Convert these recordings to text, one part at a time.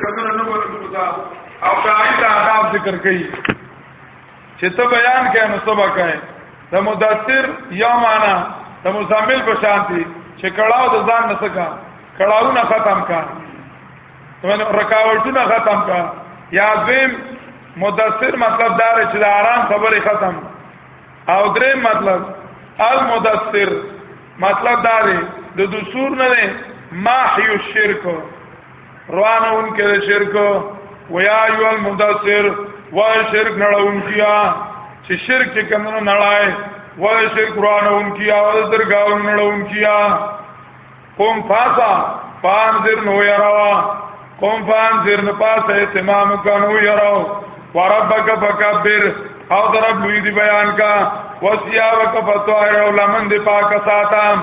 کثر نه ورکو دا او دا ایت آداب ذکر کړي چې ته بیان کړي نو سبا کړي د مدثر یا معنا د مزمل په شانتي چې کړهو د ځان نه سکا کړهونه ختم کا رکاوټونه ختم کا یا زم مدثر مطلب دار چې د آرام خبره ختم او درې مطلب المدثر مطلب دار د دسور نه ما حي الشرک روانه اون کې شرک ويا ايو المدثر وای شرک نړون کیا چې شرک چې کمنو نړای وای شرک روانه اون کیا او درګاون نړون کیا قوم فاسا پان زر نو یراوا قوم پان زر نه پاسه اهتمام کنو یراو وربک فکبر او درب لوی دی بیان کا وسیا وکفتو ایرو لمن دی پاک ساتام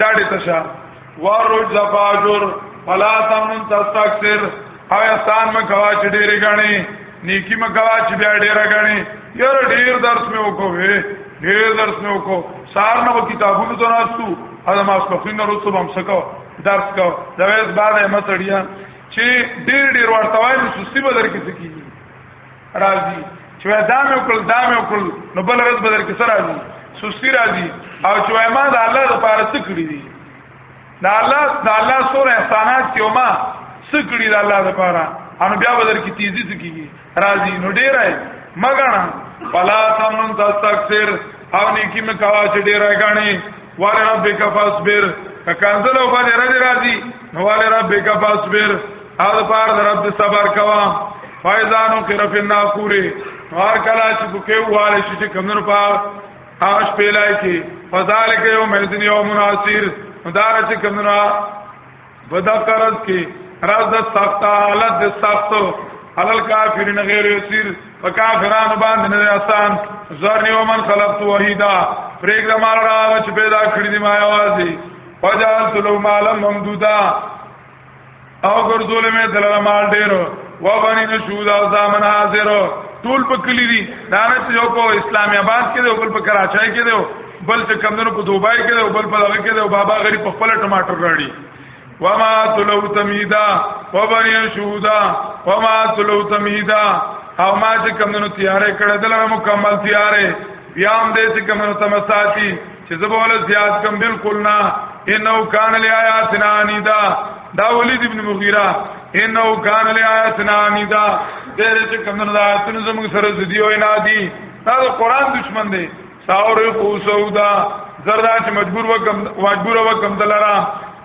دا دې تشا ورج زفاجر فلا تمن تستكثر او احسان مکوا چې ډېرې غني نیکی مکوا چې بیا ډېرې غني یاره ډېر درس مې وکړو ډېر درس مې وکړو سار نو کتابونو ته راستو اده ما سپخین وروسته هم سکو درس کو دا وېس بعد یې متړیا چې ډېر ډېر ورته وایم سستی بدر کې سکی راځي چې دا مې وکړ دا مې وکړ نو بل ورځ بدر کې سره راځي سستی راځي او چې ما د الله لپاره څه کړی دي دا الله دا الله سور احسانات چې ما څه کړی د الله لپاره ان بیا بدر کې تیزی څه کیږي راځي نو ډیر راي مګانا فلا تمن تستكثر او نیکی مې کوا چې ډیر راغانی وال ربک فاصبر کانزل او باندې راځي نو وال ربک فاصبر او د پاره د رب صبر کوا فایزانو کې رب نه کوره هر کله چې بکې واله شي چې کمنو پار آش پیلای کې فذالک یوم الدین یوم ناصر مدار چې کمنو بدا قرض کې راز د سخت حالت د سخت حلال کافرین غیر یسیر فکافران باندې نه آسان زرنی ومن خلقت وحیدا پرېګ د مال راو چې پیدا کړی دی ما یوازې وجعلت له مالا ممدودا او ګرځول مې دلاره مال ډېر و باندې نه شو دا ځامن حاضر ټول په کلی دي دا نه چې یو په اسلامي آباد کې دی بل په کراچۍ کې دی بل چې کمندونو په دوبای کې دی بل په هغه کې دی بابا غریب په خپل ټماټر راړي وما تلو تمیدا و باندې شو دا وما تلو تمیدا او ما چې کمندونو تیارې کړې دلاره مکمل تیارې بیا هم دې چې کمندونو تمساتی چې زبول زیات کم بالکل نه انه کان لآیاتنا انیدا دا ولید ابن مغیره انه کان لآیاتنا انیدا دیر چې کم نه آیاتونو زموږ سره زدی او نه دی دا قرآن دشمن دی ساور قوسودا زردا چې مجبور وکم مجبور وکم دلرا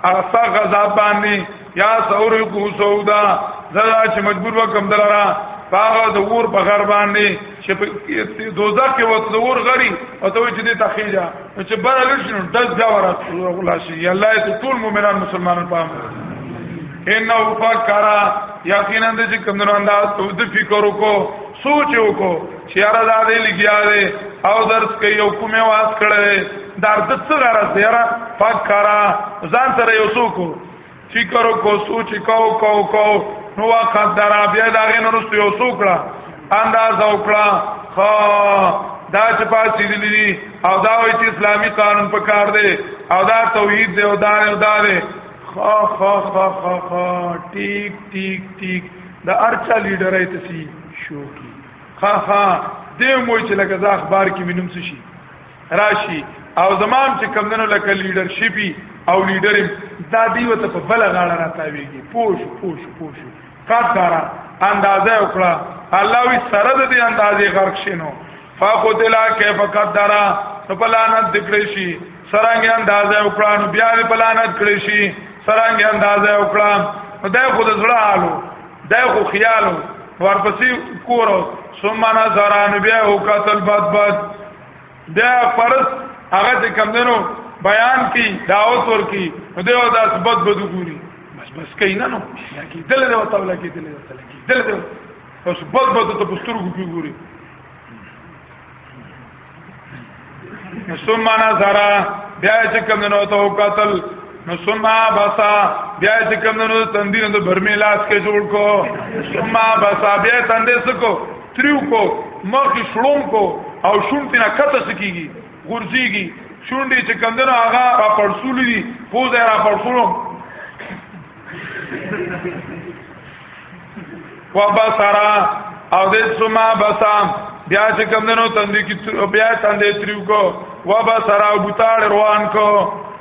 اغسا غذاب باندې یا سور کو سودا زرا چې مجبور وکم دلرا پاغه د ور په غر باندې چې په دوزخ کې وته د ور غري او ته چې دې تخیجا چې بار لښنو دز بیا ورته الله شي الله ته ټول مؤمنان مسلمانان پام انه فکرا یقینا د چې کوم انداز ته د فکر وکړو سوچ وکړو چې یاره دا دې لګیا دی او درس کوي او کومه واس کړي درد څه راځي یاره فکرا ځان سره یو سوکو فکر کو سوچ کو کو کو نو وخت درا بیا دا غن رسو یو سوکړه انداز وکړه خا دا چې پاتې دي دي او دا وایي چې اسلامي قانون په کار دی او دا توحید دی او دا او دا دی خا خا خا خا خا ټیک ټیک ټیک دا ارچا لیډر ایت سی شو کی خا خا دې موي چې لکه ځا اخبار کې مينم شي راشي او زمام چې کمندونو لکه لیډرشپي او لیډرم دا دی وته په بل غاړه راتاويږي پوش پوش پوش قدر اندازه وکړه الله وی سره د دې اندازې غرق شینو فقتل کیف قدر نو پلانت دکړې شي سرانګ اندازه وکړه نو بیا وی پلانت کړې شي سرانګ اندازه وکړه نو دا خود زړه حالو دا خو خیالو ورپسې کورو ثم نظران بیا او قتل بد بد بیا فرض هغه چې کم دنو بیان کی دعوت ور کی نو دیو دا سبد بدو ګوري بس بس کای نه نو لکه دل دل وته لکه دل وته لکه دل دل او سبد بدو ته پستر ګوري ګوري ثم نظر بیا چې کم دنو ته قتل نو ثم بسا بیا چې کم دنو تندین د برمی لاس کې جوړ کو ثم بسا بیا تندې سکو تریو کو مخ شړوم کو او شونډې نه کته سکیږي غورځيږي شونډې چې کندنه هغه را پړسولې دي پوز را پړسولم و بصرا او د سما بسام بیا چې کندنو تندې کې بیا تندې تریو کو و بصرا بوتاړ روان کو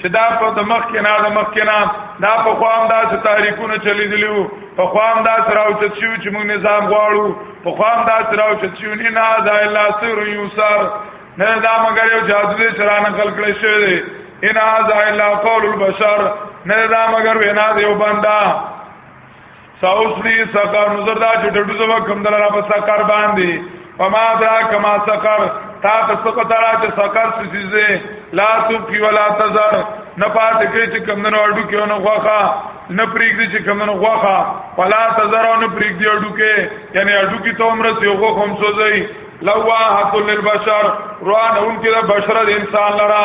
چې دا په د مخ کې نه د مخ کې نه دا په خوام دا چې تحریکونه چلی دي لیو په خوام دا سره او چې چې موږ نظام غواړو په خوام دا سره او چې چې نه نه دا الا سر یوسر نه دا مگر یو جادو دې سره نه خلق کړی شوی دی ان هذا الا قول البشر نه دا مگر وینا دی وبندا ساوس دی سقر نظر دا چې ډډو زما کم دل را په سقر باندې فما درا کما سقر تا په سقر ترا چې سقر سيزه لا تبقي ولا تزر نه پات کې چې کم دل اډو کې نو غوخه نه پریږدي چې کم دل غوخه ولا تزر نه پریږدي اډو کې یعنی اډو کې ته عمر سي غوخه هم سوځي لواحت للبشر روان اون کې د بشر د انسان لرا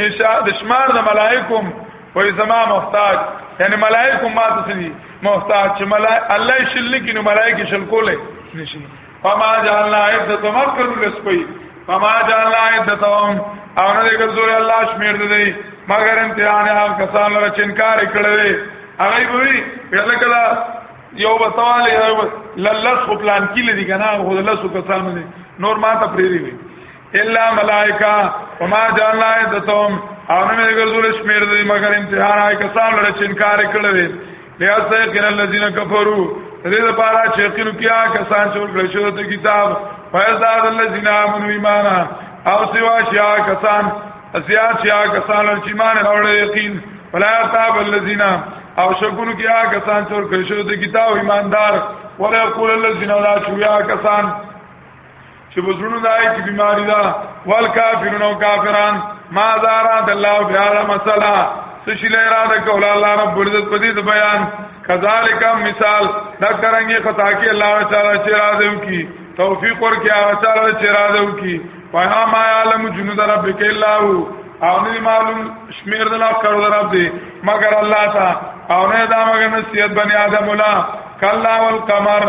نشا د شمار د ملائکم وې زما محتاج یعنی ملائکم ما ته سړي محتاج چې ملائک الله شل کې نو ملائکه شل کولې نشي فما جعلنا عدتهم اکثر لسپي فما جعلنا عدتهم او نه دې ګزور الله شمیر دې مگر امتحان هغه کسان لپاره چې انکار کړي هغه وی پیدا کړه یو بسوال یو للس خپلان کې لدی کنه هو للس کسان نور ما ته پریری وی الا ملائکه وما جعلنا عدتهم او نه موږ ګرځول شمیر دې مگر امتحان آی کسان لره چې انکار کړل لیا سیقن الذین کفروا دې لپاره چې یقین کیا کسان چې ورکړل شو ته کتاب فیزاد الذین آمنوا ایمانا او سوا شیا کسان زیات شیا کسان چې ایمان راوړل یقین ولا تاب الذین او شکونو کې آ کسان چور کړی شو د کتاب ایماندار ولا یقول الذین لا شیا کسان چې بزړونو دای کې بیماری ده ول کافرون او کافران ما زارا د الله په اړه مسله سشي له اراده کوله الله رب عزت په دې بیان کذالک مثال دا کرانګي خطا کې الله تعالی چې راځو کی توفیق ورکې هغه تعالی چې راځو کی فهم ما علم جنود ربک الا هو او نه معلوم شمیر د الله کړو رب دې مگر الله تا او نه دا مگر نصیحت بنی آدم ولا کلا والقمر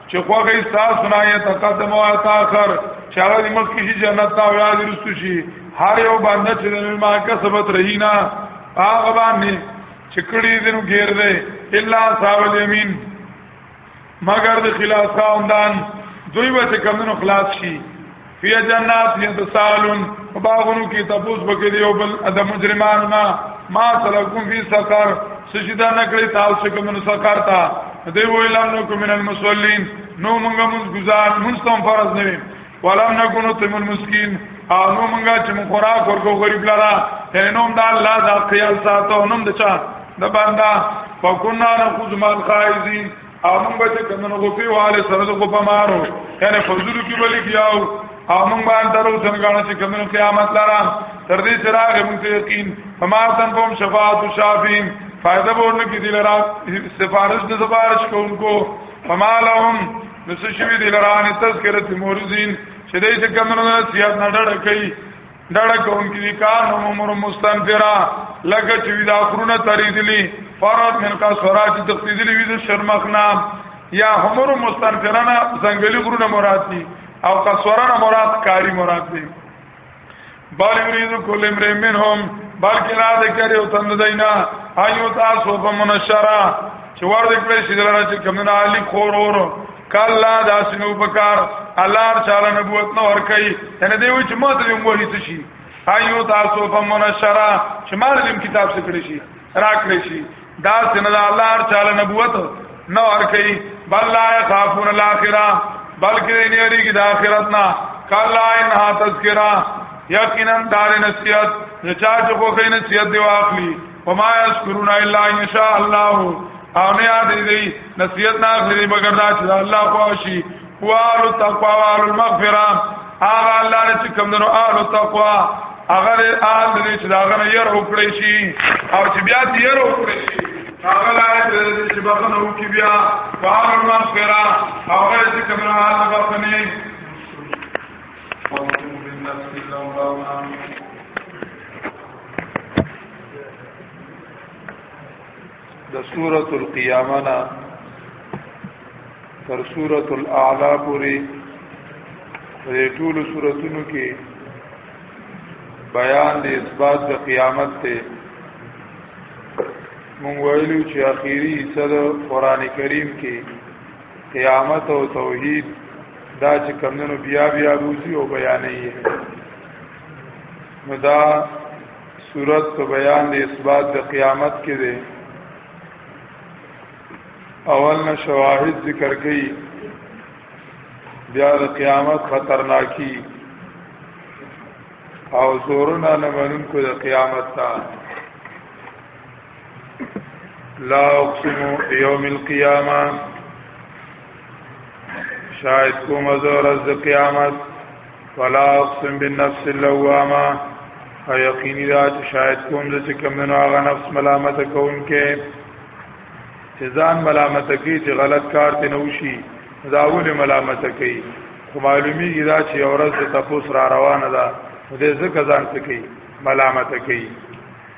چې خوغه استاس نه یا تقدم او تاخر چې هغه د مخ کې جنت او یاد رسو شي هر یو باندې چې د ما کسبت رهینا هغه باندې چې کړي دینو غیر دی الا صاحب الیمین مگر د خلاص خاندان دوی به کمنو خلاص شي فی جنات یتسالون باغونو کې تپوس بکې دی او بل د مجرمانو نه ما سلکم فی سقر سجدا نکړی تاسو کوم نو سقر تا دی ویلم نو کوم من المسلمین نو موږ موږ گزار موږ تم فرض نه ولم نکونو تم المسکین او نو موږ چې موږ خوراک ورکو غریب لرا هنوم دا الله دا خیال ساتو نوم دچا د بندا فکنا نخذ مال خائزین او موږ به چې کومو غوپی والے سره د غوپا مارو یعنی فضل کې بلی کیاو او موږ باندې درو څنګه چې کومو قیامت لرا تر دې چې راغې موږ یقین فما تن کوم شفاعت شافین فائدہ ورنه کې دي لرا سفارش د سفارش کوونکو فما لهم نسشوی دي لرا ان تذکرت مورزین چې دې چې کومو نصیحت نه ډړ کوي ډړه کون کی کار نو عمر مستنفرا لکه چې وی دا خرونه تریدلی فرات من کا سراج تقتیدلی وی د شرمخنا یا عمر مستنفرنا زنګلی خرونه مراد دي او کا سرانه مراد کاری مراد دي بل یرید کل امر منهم بلکې را دې کړي او تند دینا ایو تاسو په منشرا چې ور دې کړی چې دلاره چې کمنه علی خور اور کلا دا سنو پکار الله تعالی نبوت نو ور کوي ان دې وچ ما ته مو هیڅ شي ایو تاسو په منشرا چې ما دې کتاب څخه کړی شي را کړی شي دا سن دا الله تعالی نبوت نو ور کوي بل لا خافون الاخره بلکې دې نه لري کې د اخرت نه کلا انها تذکرہ یقینا دار نصیحت نچا چې خو خې نصیحت دی واخلي وما يذكرون الا ان شاء الله او نه یاد دی نصیحت نه اخلي مگر دا چې الله خوشي قوال تقوا وال المغفرة هغه الله چې کوم دنو اهل تقوا هغه اهل دې چې دا غنه ير وکړي شي او چې بیا دې ير وکړي شي هغه لاره دې چې بخنه وکي بیا فار المغفرة هغه چې کوم نه اهل بخنه د سورۃ القیامه نا تر سورۃ الاعلى پورې د ټول سوراتونو کې بیان د اثبات د قیامت ته مونږ ویلو چې اخیری حصہ د قران کریم کې قیامت او توحید دا چې کمنو بیا بیا روزي او بیانې یې نو دا صورت په بیان د اثبات د قیامت کې دی اول نه شواهد ذکر کړي بیا د قیامت خطرناکی او زورنا لمنون کو د قیامت تا لا اقسم یوم القیامه شاید کوم زور از قیامت فلا اقسم بالنفس اللوامه او یقینی دا چې شاید کوم چې کوم نه هغه نفس ملامت کوونکې چې ځان ملامت کوي چې غلط کار ته نه وشي داول ملامت کوي خو معلومیږي دا چې اورز ته تاسو را روانه ده دې ځکه ځان څه کوي ملامت کوي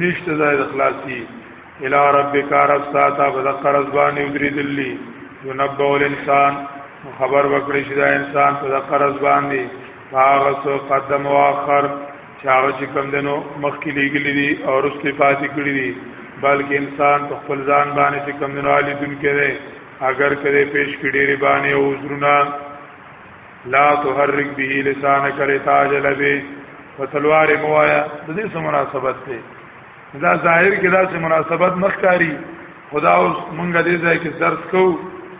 نشته ځای د خلاصي الى ربک رب ساته بذکر ازبان یدری دلی ينبو الانسان خبر وکړي چې دا انسان په ذکر ازبان دی هغه سو قدم او اخر چاغه چې کم دنو مخکې لګلې دي او رسل پاتې کړې دي بلکې انسان په خپل ځان باندې چې کم دنو عالی دن کړي اگر کړي پیش کړي ری باندې او زرونه لا تحرک به لسانک لتاجل به وتلوار موایا د دې سم مناسبت ته دا ظاهر کې دا سم مناسبت مخکاری خدا اوس مونږ دې ځای کې درس کو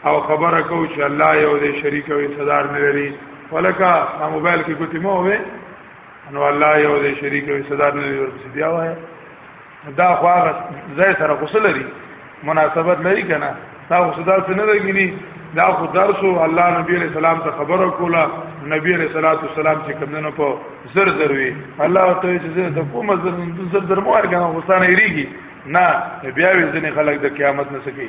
او خبره کو چې الله یو دې شریک او صدر نه لري ولکه ما موبایل کې کوتي مو وې انو الله یو دې شریک او صدر نه لري ورته دی وایي دا خو هغه ځای سره غسل لري مناسبت لري کنه دا خو صدا څنګه لګینی دا خو درس او الله نبی علیہ السلام ته خبرو کوله نبی علیہ الصلوۃ والسلام چې کمنو په زر زر وی الله ته چې د کوم زر زر مو ارګه غسانه ریږي نه بیا وی ځنې خلک د قیامت نه سکی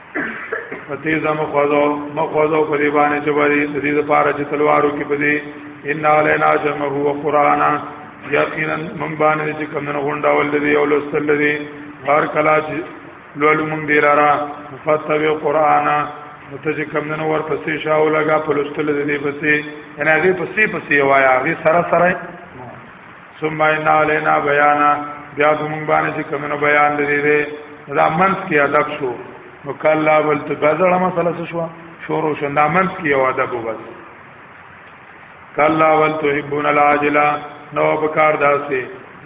فتیز مخوضو مخوضو په دې باندې چې باندې د دې لپاره چې تلوارو کې پدې ان علینا جمع هو قرانا یقینا من باندې چې کمن غونډا ول دې او لسل دې هر کلا چې لولو مونږ دې لارا فتوی قرانا ته چې کمن ور پسې شاو لگا په لسل دې پسې ان هغه پسې پسې وایا هغه سره سره ثم ان علينا بيانا بیا زمون باندې چې کومو بیان لري دي دا منس کې ادب شو نو کله بل ته غزړه مسله څه شو شورو شندا منس کې یو ادب وبس کله ول تحبون العاجله نو په کار داسې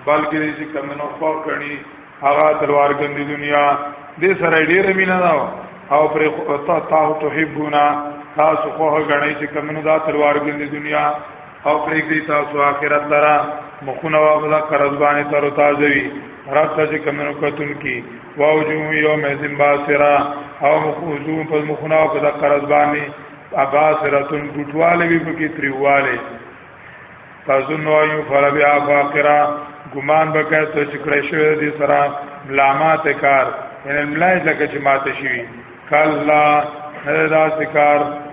بلکې چې کومو خو کړي هغه تلوار ګندې دنیا دې سره ډېر مینا دا او پر تا تحبونا تاسو خو غنئ چې کومو دا تلوار ګندې دنیا او پرېږدي تاسو آخرت لرا مخونه واغلا قرض باندې تر تازه وي رب ته چې کمنو کتون کی واوجو یوم ازم باسرا او مخوزو په مخونه په د قرض باندې اباسرتون ګټواله وي پکې تریواله تاسو نو یو فربی افاقرا ګمان وکړ ته چې کړی شوی دې سره ملامات کار ان ملای لکه چې ماته شي کلا هدا ذکر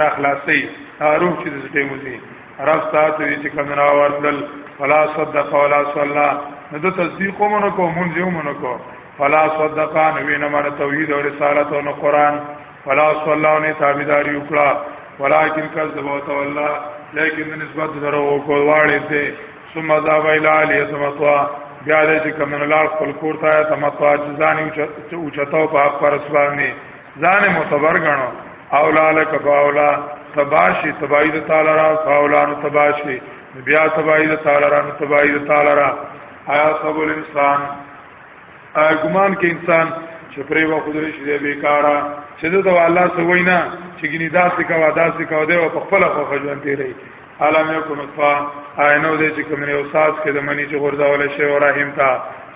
را خلاصي روح چې د سټې وځي عرب ساعت وی چې کمن راوړل فلا صدق ولا صلى نو د تصدیق ومنو کو مونږ یو منو کو فلا صدق نو وینه مر توحید او رسالت او قرآن فلا صلى نه تابعداري وکړه ولكن كذب وتولى لیکن نسبت درو کو واړې ته ثم ذهب الى علي سمطوا بیا دې چې کمن لار خپل کور ته تمطوا ځان اوچتاو په پر اسبانه ځان معتبر غنو اولا لک باولا تباشی تبعید تعالی را فاولانو تباشی بیا تبعید تعالی را تبعید تعالی را آیا سب الانسان آیا ګمان کې انسان چې پرې و خدای شي دې بیکارا چې دا الله سوینا چې ګنی داسې کا ودا سې کا دی او په خپل خو خجوان دی علم یکو نطفه آینو دې چې کوم یو ساس کې د منی چې غرزول شي او رحم تا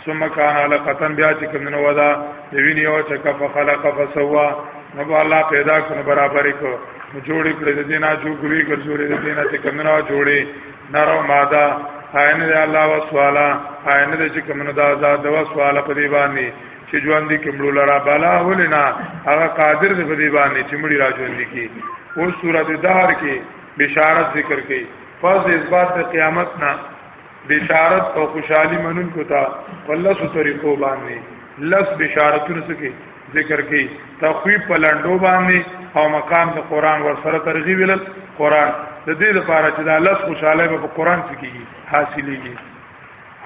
ثم کان علقه بیا چې کوم نو ودا د ویني او چې کف خلق فسوا نو الله پیدا کړو برابرې کو جوړې کړې د دینه جو ګوي ګرځولې د دینه چې کوم نو جوړې نارو ماده آین دې الله وسوالا آین دې چې کوم نو دا آزاد د وسوالا په دی باندې چې ژوند کې مړو لرا بالا ولنا هغه قادر دې په دی باندې چې مړي را ژوند کې او سورته دهر کې بشارت ذکر کړي پس اثبات د قیامت نه بشارت او خوشحالي منون کو تا والله سو طریقو باندې لس بشارتونه سکے ذکر کړي تخویب په لندو باندې او مقام د قران ور سره ترغیب ال قران د دې لپاره چې دا لس خوشاله به په قران کې حاصلېږي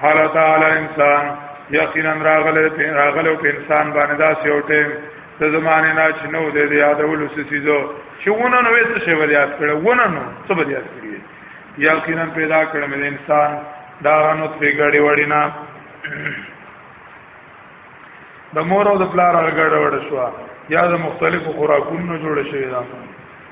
هر تعالی انسان یقینا راغله په راغله په انسان باندې دا سیوټه د زمانه نه چې نو د یادولو سيزو چې ونه نو وېڅ شي ور یاد کړه ونه نو څه به یاد کړی یقینا پیدا کړم د انسان دا نو تری غړي وړینا د مور او د پلار غړ وړ شو یا د مختلفو خوراکونو جوړ شوی دا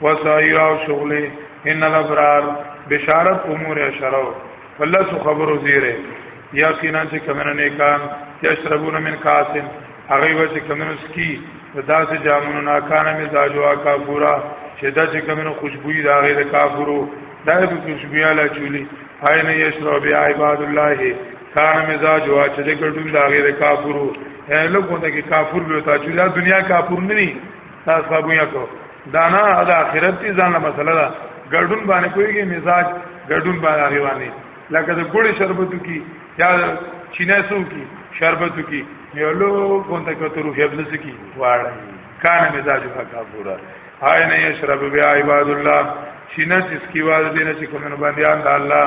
وسایل او شغله ان الابرار بشارت امور اشرو فلس خبرو زیره یقینا چې کمنه نیکان یشربون من کاسن هغه و چې کمنه سکی دا چې جامونو ناکانه مزاجوا کا پورا چې دا چې کمنه خوشبوئی دا غیر کافرو دا به خوشبوئی علا چولی عین یشرب عباد الله کان مزاج وا چې ګډون دا غیر کافرو هله کوته کې کافر به تا چې دنیا کافر نه تاسو هغه یا کو دانا د اخرت دي ځان له مسله ده ګډون باندې کویږي مزاج ګډون باندې رواني لکه د ګوړې شربتو کی یا چینه سو کی شربتو کی یو لو کوته کوته روح ابن سکی واړی کان مزاج کا کافورا آی نه یشرب بیا عباد الله چینه اس کی واز دینه چې کومن باندې ان الله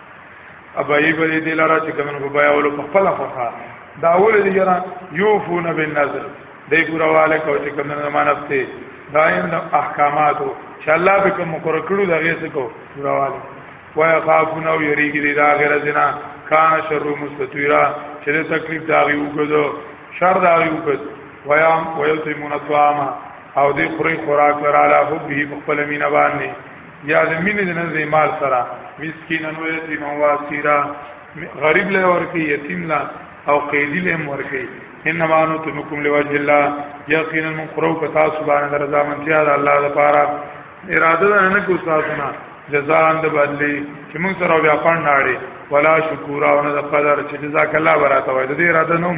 ابای په دې لاره چې کومه په بیا ول په خپل خفه دا ول دې جنا یوفون بالنظر دې پورا والے کو چې کومه نه مانفته دایم د احکاماتو چې الله به کوم مقرر کړو دا غیسه کو پورا والے وای خافون او یریږي دې دا غیر جنا کان شر مستطیرا چې تکلیف دا وی وګدو شر دا وی وګد ویام ویلتمون طعام او دې خوري خوراک لراله حب به خپل مینه باندې یا د مینې د نزد مال سره مسکینا و یتیما و اسیرا غریب له ورکی یتیم لا او قیدی له ورکی انما انو تمکم لوجه الله یقینا من قرو کتا سبحان الله رضا من تیاد الله د پاره اراده نه کو ساتنا جزاء د بدلی چې موږ سره بیا پړ ناړي ولا شکر او نه د قدر چې جزاک الله برات وای د دې اراده نوم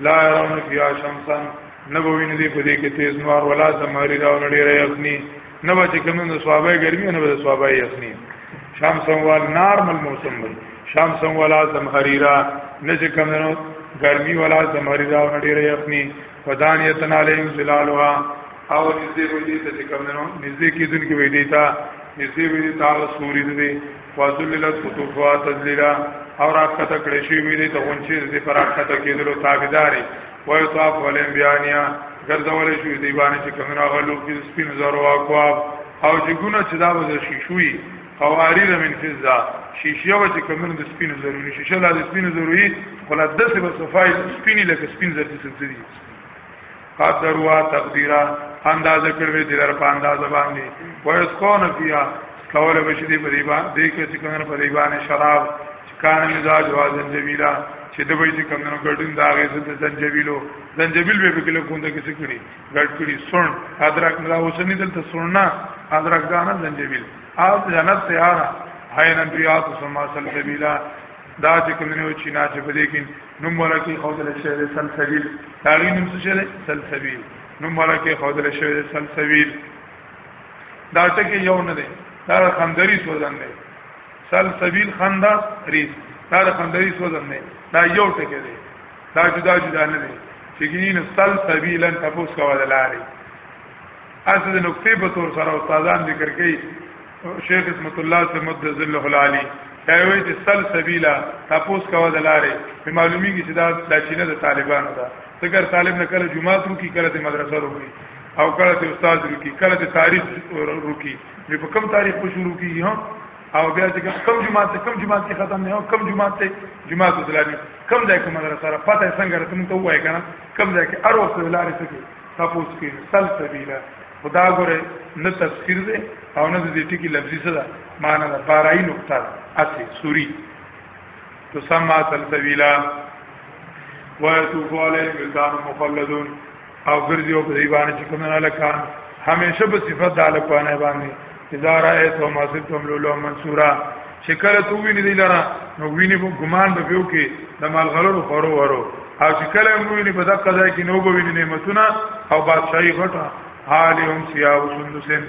لا يرون فيها شمسا نبوي ندي په دې کې تیز نور ولا زماري دا ولړي ريخني نه به چې کوم د صحابه ګرمي نه به د صحابه یخني شام سموال نارمل موسم وي شام سموالا زمحریرا نه چې کوم نو ګرمي ولا زمحریرا ولړي ريخني ودان يتنالهم ظلالها او نږدې وي دي چې کوم نو نږدې کېدونکي وي دي تا نږدې وي دي تا سوري دي وذللت قطوفها تذلیلا او راکته کړې شي وی دي ته غونچې دې پر راکته کېدلو تابعداري وای طواف ولیم بیانیا ګرځولې شو دی باندې چې کومه غلو کې سپین زرو اقوا او چې ګونه چې دا وځ شي شوي قواریر من فضه شیشه و چې کومه د سپین زرو نه شیشه لا د سپین زرو یې ولادت به صفای سپینی لکه سپین زرو دي قدروا تقدیرا اندازه کړوي د لر په اندازه باندې وایس کو نه کیا کوله بشي دی په دی باندې دې کې چې کومه په دی باندې شراب کان مزاج وا زنجبیلا چې د وایي کوم نو ګډون دا غي زنده زنجبیلو زنجبیل به کله کوم د کیسه کړي ګډ کړي سن ادرک ملا حسینی دلته سننا ادرک دانا زنجبیل اپ جنت تیارا حیرن ریاض سما سلسبیلا دا چې کوم نو چې نه چې په دې کې نو مرکه خودل شوی د سلسبیل داغي نوم څه شوی سلسبیل نو مرکه خودل شوی د سلسبیل دا ټکی یو نه دی دا خندری سوزن دی سلسبیل خندا ریس دا خندری سوزن دی دا یو ټکی دی دا جدا جدا نه دی چې ګینه سلسبیلن تاسو کوله لاري اصل نقطې په تور سره استادان ذکر کوي شیخ اسمت الله سمد ذله العالی دا وی چې سل سبیلا تاسو کاوه د لارې په معلومی کې چې دا لاشینه د طالبانو ده څنګه طالب نه کله جمعه تر کی کله د مدرسه روکی او کله د استاد روکی کله د تاریخ روکی نو په کم تاریخ په شروع کی ها او بیا چې کم جمعه ته کم جمعه کې ختم نه کم جمعه ته جمعه د لارې کم ځای کې مدرسه را پته څنګه راته مونږ ته وای کنه کم ځای کې ارو سره لارې څه کې تاسو کې سل سبیلا خدا ګوره نه تفسیر دی او نه دې ټکی لفظي څه ده معنا ده بارای نقطه ده اته سوري تو سما سلسبیلا ويطوف عليهم ولدان مخلدون او ګرځي او په دې باندې چې کومه لکان همیشه په صفات د الکوانه باندې اذا رايتو ما سبتم لولو منصورا چې کله تو ویني دی لره نو ویني په ګمان به ویو کې د مالغلو خورو ورو او چې کله مو ویني په دغه ځای کې نو به ویني نعمتونه او بادشاہي غټه حال هم سیا او سندسن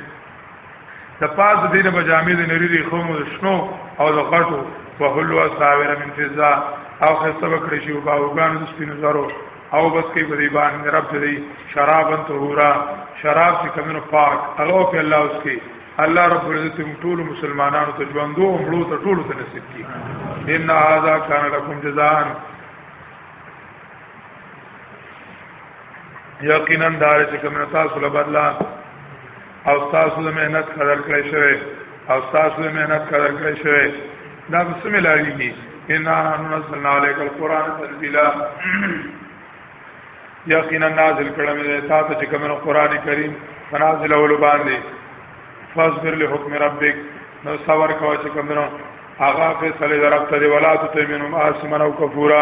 د پاز دینه بجامې د نری ری قوم د شنو او د غټو په هلوا ساوره من فضا او خسته وکړي شو باوګان د سپینو زرو او بس کې په دې باندې رب دې شراب طهورا شراب چې کمنو پاک هغه په الله اوس کې الله رب عزت ټول مسلمانانو ته ژوندو مړو ته ټول ته نصیب کړي ان هاذا کان لكم جزاء یقینا دار چې کوم تاسو له بدلا او تاسو د مهنت قدر کړئ شوی او تاسو د مهنت قدر کړئ شوی دا څه ملاوي کی ان نزلنا عليك القران تنزيلا یقینا نازل کړم دې تاسو چې کوم قران کریم فنازل اول باندې فاصبر لحکم ربک نو صبر کوه چې کوم هغه فیصله درپته دی ولا تطمنوا ما اسمنوا کفورا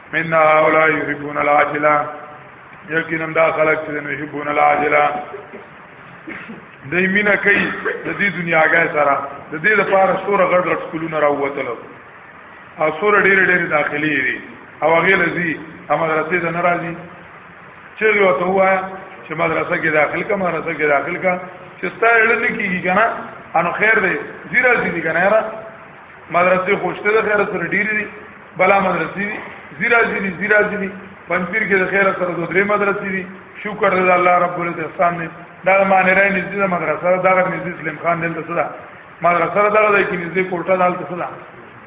ان هؤلاء يحبون العاجله یقینا دا خلک چې نه يحبون العاجله دای مینا کوي د دې دنیاګه سره د دې لپاره سوره غړ غړ سکولونه راووتل او سوره ډېر ډېر داخلي دي او هغه لذي امدرسې د ناراضي چې یو ته وایا چې مدرسه کې داخل کا مدرسه کې داخل کا چې ستاره لنی کیږي کنه انو خیر دی زیرا زیدی کنه را مدرسې خوشته د خیر سره ډیری دي بلا مدرسې دي زیرا زیری زیرا زیری پنځیر کې د خیر سره دوه درې مدرسې دي شکر دې الله رب ال احسان دې دا معنی راي نږدې د مدرسه دا غږ نږدې سلیم خان دلته صدا مدرسه دا غږ کې نږدې کوټه دالته صدا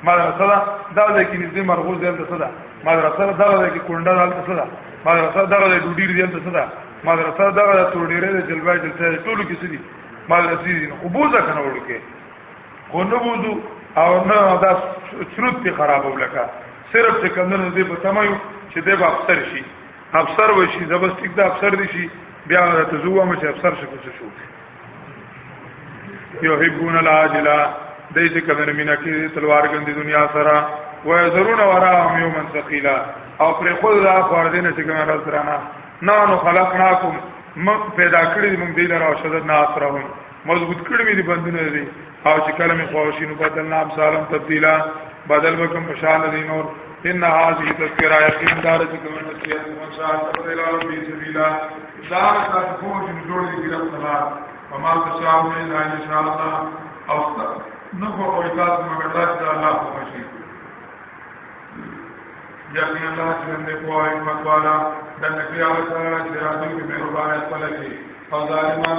مدرسه دا دا غږ کې نږدې مرغوز دلته صدا مدرسه دا غږ کې کونډه دالته صدا مدرسه دا غږ ډوډیر دلته صدا مدرسه دا غږ تور ډیره د جلوه جلته ټولو کې سدي مدرسې دي خو بوزه کنه وړکه خو نه بوزو او نه دا شروط ته خرابو لکه صرف چې کمنو دې په تمایو چې دې افسر شي افسر وشي زبستیک دا افسر دي شي بیا ته زوه مې افسر شي کوڅه شو یو هیبون العاجلا دې چې کمنو مینا کې تلوار ګندې دنیا سره و زرون ورا هم یو من ثقيلا او پر خود را خور دې نه چې کمنو راز درانه نانو خلقناکم من پیدا کړی موږ دې لرا شدت نه اثرهم مضبوط کړی مې دي بندونه دي او چې کله مې خوښینو بدل نام سالم تبدیلا بدل وکم پشان دي نور ان هذه تذکرہ یقین دار چې کوم نصیحت مشال تبدیلا او بي سبیلا دا تاسو کوم چې جوړ دي ګرام سره وما تشاؤون الا ان شاء الله او نو په وایتاس مګر دا الله خوښي یقینا الله چې موږ په وای مقبالا د نبی او سره چې راځي په مهربانه خپل کې او ظالمان